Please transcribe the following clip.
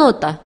нота.